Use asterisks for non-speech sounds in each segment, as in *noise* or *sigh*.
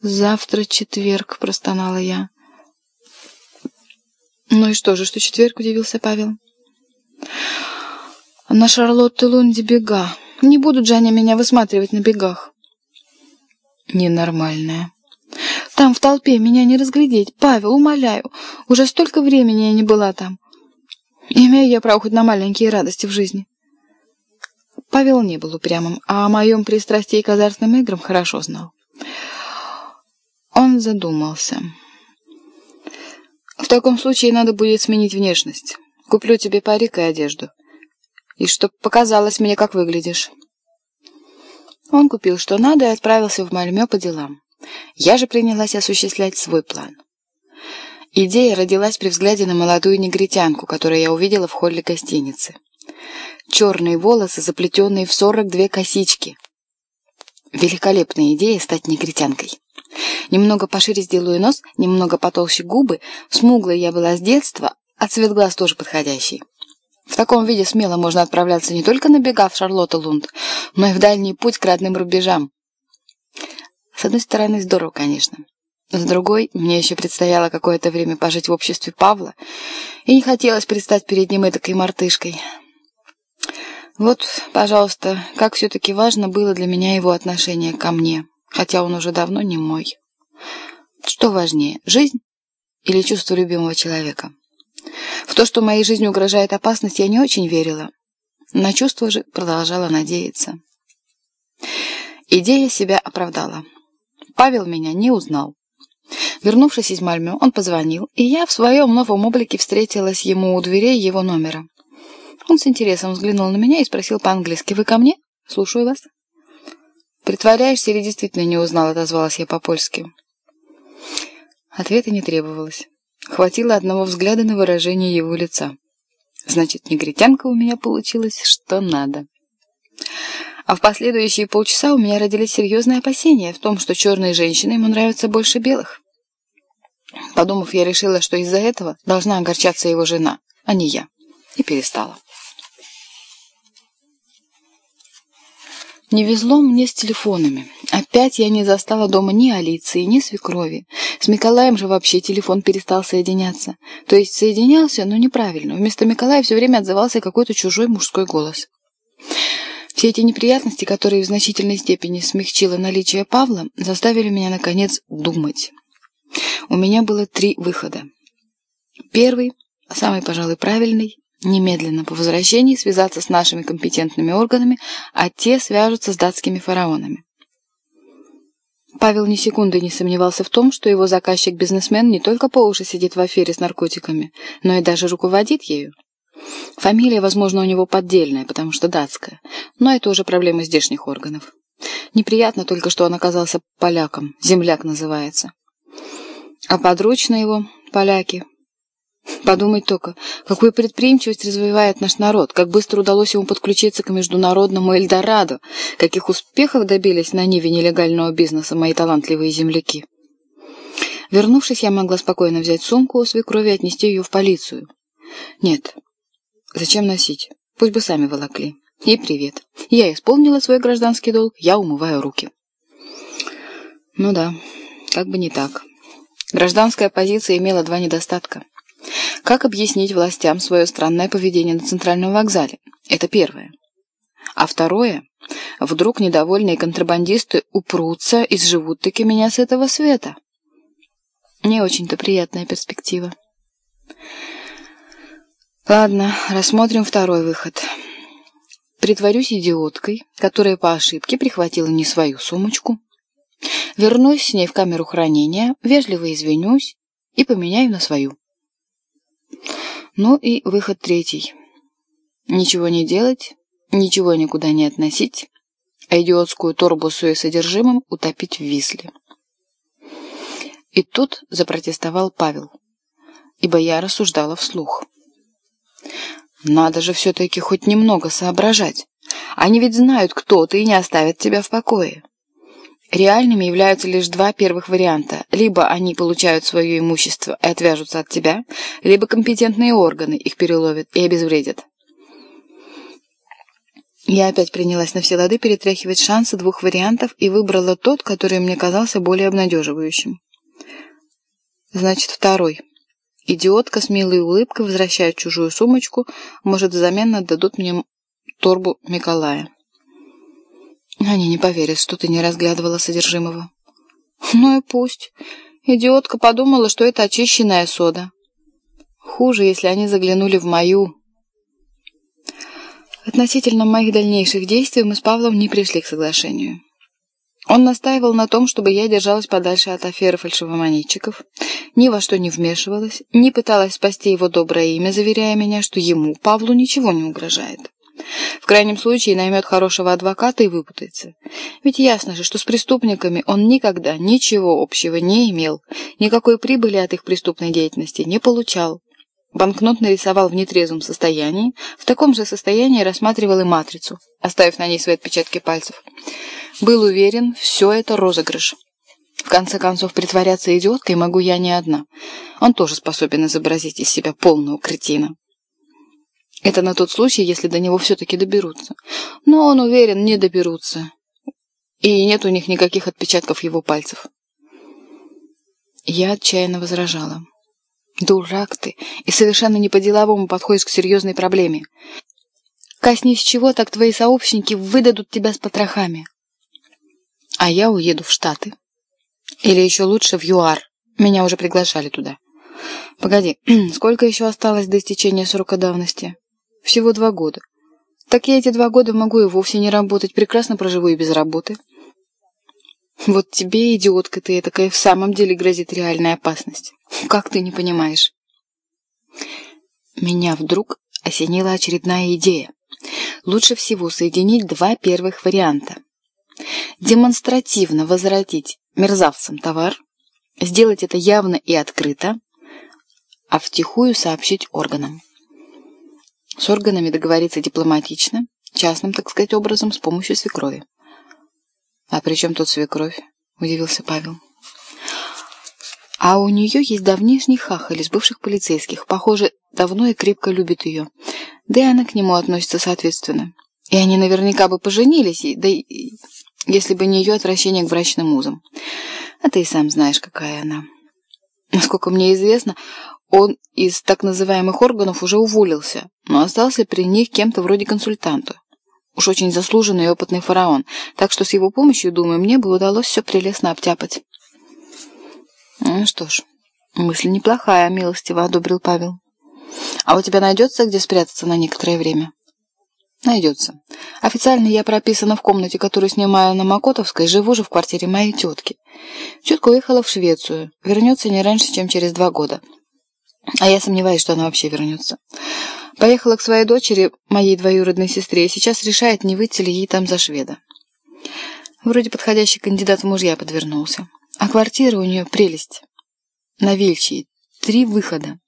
«Завтра четверг», — простонала я. «Ну и что же, что четверг?» — удивился Павел. «На Шарлотте Лунде бега. Не будут же они меня высматривать на бегах». «Ненормальная». «Там, в толпе, меня не разглядеть. Павел, умоляю. Уже столько времени я не была там. Имею я право хоть на маленькие радости в жизни». Павел не был упрямым, а о моем пристрастии к азартным играм хорошо знал. Он задумался. «В таком случае надо будет сменить внешность. Куплю тебе парик и одежду. И чтоб показалось мне, как выглядишь». Он купил что надо и отправился в Мальмё по делам. Я же принялась осуществлять свой план. Идея родилась при взгляде на молодую негритянку, которую я увидела в холле гостиницы. Черные волосы, заплетенные в сорок две косички. Великолепная идея стать негритянкой. Немного пошире сделаю нос, немного потолще губы. Смуглой я была с детства, а цвет глаз тоже подходящий. В таком виде смело можно отправляться не только на бега в Шарлотта Лунд, но и в дальний путь к родным рубежам. С одной стороны, здорово, конечно. С другой, мне еще предстояло какое-то время пожить в обществе Павла, и не хотелось предстать перед ним этакой мартышкой. Вот, пожалуйста, как все-таки важно было для меня его отношение ко мне хотя он уже давно не мой. Что важнее, жизнь или чувство любимого человека? В то, что моей жизни угрожает опасность, я не очень верила. На чувство же продолжала надеяться. Идея себя оправдала. Павел меня не узнал. Вернувшись из Мальмё, он позвонил, и я в своем новом облике встретилась ему у дверей его номера. Он с интересом взглянул на меня и спросил по-английски «Вы ко мне?» «Слушаю вас». «Притворяешься или действительно не узнал?» — отозвалась я по-польски. Ответа не требовалось. Хватило одного взгляда на выражение его лица. Значит, негритянка у меня получилась что надо. А в последующие полчаса у меня родились серьезные опасения в том, что черные женщины ему нравятся больше белых. Подумав, я решила, что из-за этого должна огорчаться его жена, а не я, и перестала. Не везло мне с телефонами. Опять я не застала дома ни Алиции, ни свекрови. С Миколаем же вообще телефон перестал соединяться. То есть соединялся, но неправильно. Вместо Миколая все время отзывался какой-то чужой мужской голос. Все эти неприятности, которые в значительной степени смягчило наличие Павла, заставили меня, наконец, думать. У меня было три выхода. Первый, самый, пожалуй, правильный, Немедленно по возвращении связаться с нашими компетентными органами, а те свяжутся с датскими фараонами. Павел ни секунды не сомневался в том, что его заказчик-бизнесмен не только по уши сидит в афере с наркотиками, но и даже руководит ею. Фамилия, возможно, у него поддельная, потому что датская, но это уже проблема здешних органов. Неприятно только, что он оказался поляком, земляк называется. А подручные его, поляки, Подумать только, какую предприимчивость развивает наш народ, как быстро удалось ему подключиться к международному Эльдорадо, каких успехов добились на ниве нелегального бизнеса мои талантливые земляки. Вернувшись, я могла спокойно взять сумку у свекрови и отнести ее в полицию. Нет, зачем носить? Пусть бы сами волокли. И привет. Я исполнила свой гражданский долг, я умываю руки. Ну да, как бы не так. Гражданская позиция имела два недостатка. Как объяснить властям свое странное поведение на центральном вокзале? Это первое. А второе, вдруг недовольные контрабандисты упрутся и сживут таки меня с этого света. Не очень-то приятная перспектива. Ладно, рассмотрим второй выход. Притворюсь идиоткой, которая по ошибке прихватила не свою сумочку. Вернусь с ней в камеру хранения, вежливо извинюсь и поменяю на свою. Ну и выход третий. Ничего не делать, ничего никуда не относить, а идиотскую торбу с ее содержимым утопить в Висле. И тут запротестовал Павел, ибо я рассуждала вслух. Надо же все-таки хоть немного соображать. Они ведь знают, кто ты, и не оставят тебя в покое. Реальными являются лишь два первых варианта. Либо они получают свое имущество и отвяжутся от тебя, либо компетентные органы их переловят и обезвредят. Я опять принялась на все лады перетряхивать шансы двух вариантов и выбрала тот, который мне казался более обнадеживающим. Значит, второй. Идиотка с милой улыбкой возвращает чужую сумочку, может, взамен отдадут мне торбу Миколая. Они не поверят, что ты не разглядывала содержимого. Ну и пусть. Идиотка подумала, что это очищенная сода. Хуже, если они заглянули в мою. Относительно моих дальнейших действий мы с Павлом не пришли к соглашению. Он настаивал на том, чтобы я держалась подальше от аферы фальшивомонетчиков, ни во что не вмешивалась, не пыталась спасти его доброе имя, заверяя меня, что ему, Павлу, ничего не угрожает. В крайнем случае наймет хорошего адвоката и выпутается. Ведь ясно же, что с преступниками он никогда ничего общего не имел, никакой прибыли от их преступной деятельности не получал. Банкнот нарисовал в нетрезвом состоянии, в таком же состоянии рассматривал и матрицу, оставив на ней свои отпечатки пальцев. Был уверен, все это розыгрыш. В конце концов, притворяться идиоткой могу я не одна. Он тоже способен изобразить из себя полную кретина. Это на тот случай, если до него все-таки доберутся. Но он уверен, не доберутся. И нет у них никаких отпечатков его пальцев. Я отчаянно возражала. Дурак ты, и совершенно не по-деловому подходишь к серьезной проблеме. Коснись чего, так твои сообщники выдадут тебя с потрохами а я уеду в Штаты. Или еще лучше в ЮАР. Меня уже приглашали туда. Погоди, *clears throat* сколько еще осталось до истечения срока давности? Всего два года. Так я эти два года могу и вовсе не работать, прекрасно проживу и без работы. Вот тебе, идиотка ты, такая в самом деле грозит реальная опасность. Как ты не понимаешь? Меня вдруг осенила очередная идея. Лучше всего соединить два первых варианта демонстративно возвратить мерзавцам товар, сделать это явно и открыто, а втихую сообщить органам. С органами договориться дипломатично, частным, так сказать, образом, с помощью свекрови. «А при чем тут свекровь?» – удивился Павел. «А у нее есть давнишний хахаль из бывших полицейских. Похоже, давно и крепко любит ее. Да и она к нему относится соответственно. И они наверняка бы поженились, да и если бы не ее отвращение к брачным узам. А ты и сам знаешь, какая она. Насколько мне известно, он из так называемых органов уже уволился, но остался при них кем-то вроде консультанта. Уж очень заслуженный и опытный фараон, так что с его помощью, думаю, мне бы удалось все прелестно обтяпать. Ну что ж, мысль неплохая, милостиво одобрил Павел. А у тебя найдется где спрятаться на некоторое время? Найдется. Официально я прописана в комнате, которую снимаю на Макотовской, живу же в квартире моей тетки. Тетка уехала в Швецию. Вернется не раньше, чем через два года. А я сомневаюсь, что она вообще вернется. Поехала к своей дочери, моей двоюродной сестре, и сейчас решает, не выйти ли ей там за шведа. Вроде подходящий кандидат в мужья подвернулся. А квартира у нее прелесть. На Вильчии. Три выхода.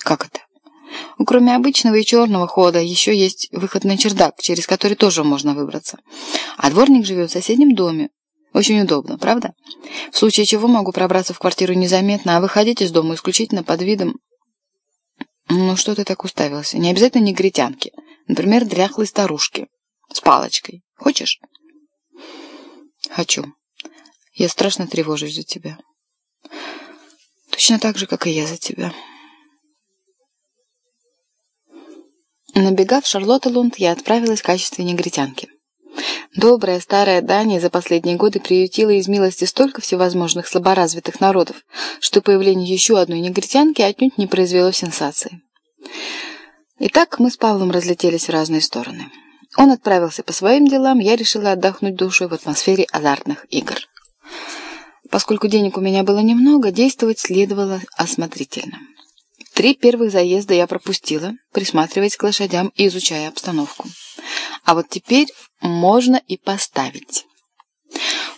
Как это? Ну, кроме обычного и черного хода, еще есть выход на чердак, через который тоже можно выбраться. А дворник живет в соседнем доме. Очень удобно, правда? В случае чего могу пробраться в квартиру незаметно, а выходить из дома исключительно под видом... Ну, что ты так уставился? Не обязательно негритянки. Например, дряхлой старушки. С палочкой. Хочешь? Хочу. Я страшно тревожусь за тебя. Точно так же, как и я за тебя. Набегав в Шарлоттелунд, я отправилась в качестве негритянки. Добрая старая Дания за последние годы приютила из милости столько всевозможных слаборазвитых народов, что появление еще одной негритянки отнюдь не произвело сенсации. Итак, мы с Павлом разлетелись в разные стороны. Он отправился по своим делам, я решила отдохнуть душой в атмосфере азартных игр. Поскольку денег у меня было немного, действовать следовало осмотрительно. Три первых заезда я пропустила, присматриваясь к лошадям и изучая обстановку. А вот теперь можно и поставить.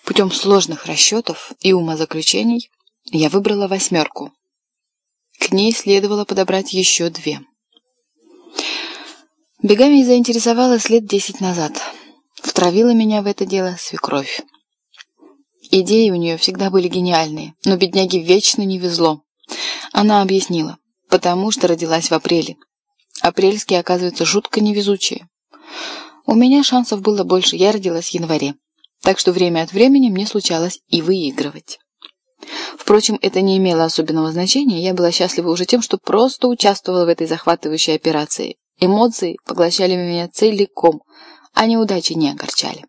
Путем сложных расчетов и умозаключений я выбрала восьмерку. К ней следовало подобрать еще две. Бегами заинтересовалась лет десять назад. Втравила меня в это дело свекровь. Идеи у нее всегда были гениальные, но бедняге вечно не везло. Она объяснила потому что родилась в апреле. Апрельские, оказывается, жутко невезучие. У меня шансов было больше, я родилась в январе. Так что время от времени мне случалось и выигрывать. Впрочем, это не имело особенного значения, я была счастлива уже тем, что просто участвовала в этой захватывающей операции. Эмоции поглощали меня целиком, а неудачи не огорчали.